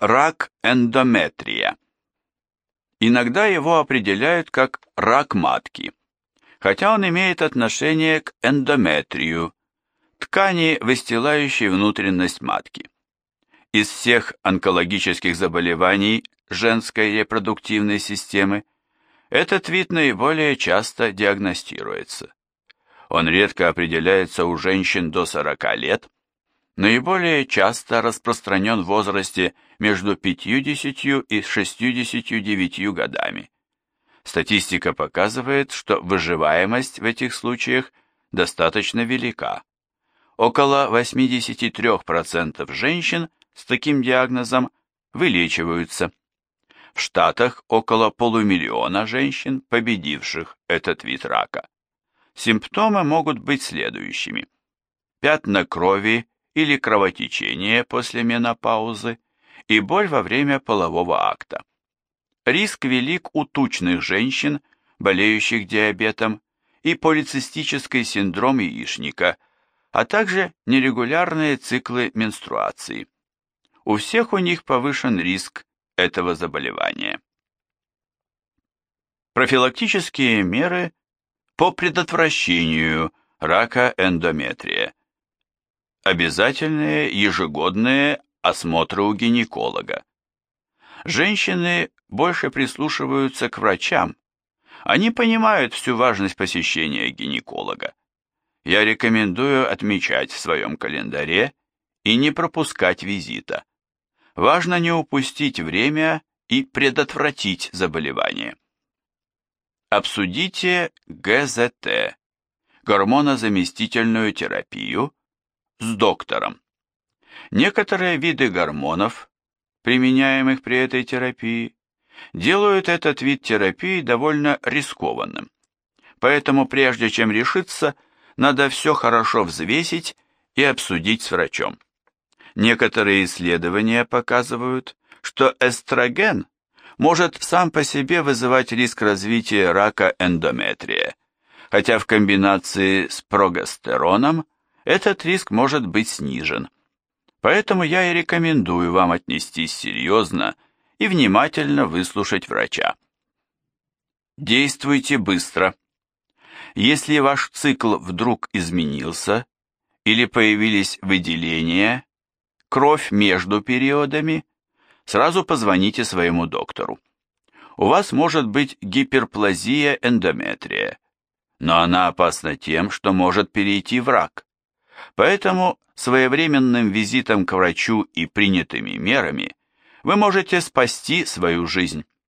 Рак эндометрия. Иногда его определяют как рак матки, хотя он имеет отношение к эндометрию, ткани, выстилающей внутренность матки. Из всех онкологических заболеваний женской репродуктивной системы этот вид наиболее часто диагностируется. Он редко определяется у женщин до 40 лет, наиболее часто распространен в возрасте между 50 и 69 годами. Статистика показывает, что выживаемость в этих случаях достаточно велика. Около 83% женщин с таким диагнозом вылечиваются. В Штатах около полумиллиона женщин, победивших этот вид рака. Симптомы могут быть следующими. Пятна крови или кровотечение после менопаузы и боль во время полового акта. Риск велик у тучных женщин, болеющих диабетом, и полицистический синдром яичника, а также нерегулярные циклы менструации. У всех у них повышен риск этого заболевания. Профилактические меры по предотвращению рака эндометрия. Обязательные ежегодные осмотры у гинеколога. Женщины больше прислушиваются к врачам. Они понимают всю важность посещения гинеколога. Я рекомендую отмечать в своем календаре и не пропускать визита. Важно не упустить время и предотвратить заболевание. Обсудите ГЗТ, гормонозаместительную терапию, с доктором. Некоторые виды гормонов, применяемых при этой терапии, делают этот вид терапии довольно рискованным. Поэтому прежде чем решиться, надо все хорошо взвесить и обсудить с врачом. Некоторые исследования показывают, что эстроген может сам по себе вызывать риск развития рака эндометрия, хотя в комбинации с прогестероном этот риск может быть снижен. Поэтому я и рекомендую вам отнестись серьезно и внимательно выслушать врача. Действуйте быстро. Если ваш цикл вдруг изменился или появились выделения, кровь между периодами, сразу позвоните своему доктору. У вас может быть гиперплазия эндометрия, но она опасна тем, что может перейти в рак. Поэтому своевременным визитом к врачу и принятыми мерами вы можете спасти свою жизнь.